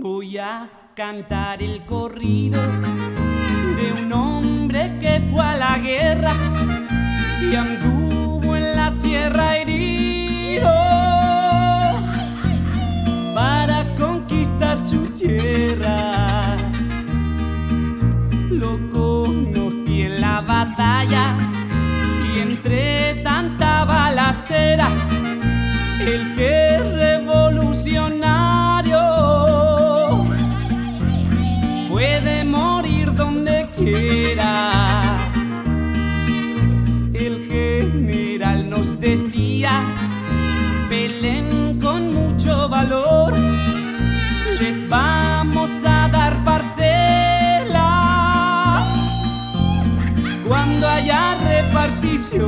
Voy a cantar el corrido de un hombre que fue a la guerra y batalla y entre tanta balacera, el que revolucionario puede morir donde quiera. El general nos decía, peleen con mucho valor, les vamos a repartición.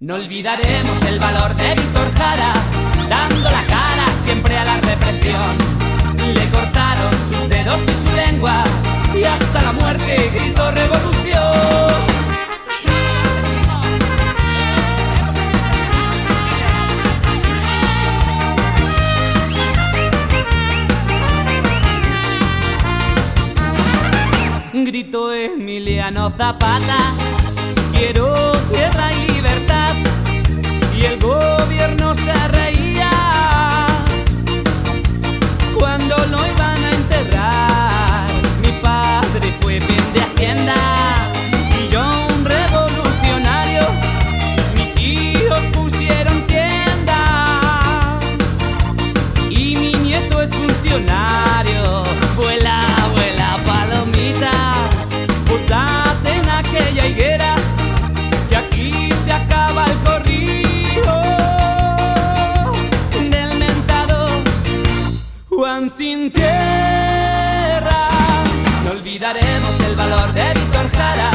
No olvidaremos el valor de Víctor Jara, dando la cara siempre a la represión. Gritó Emiliano Zapata, quiero tierra y Sin tierra. No olvidaremos el valor de Víctor Jara,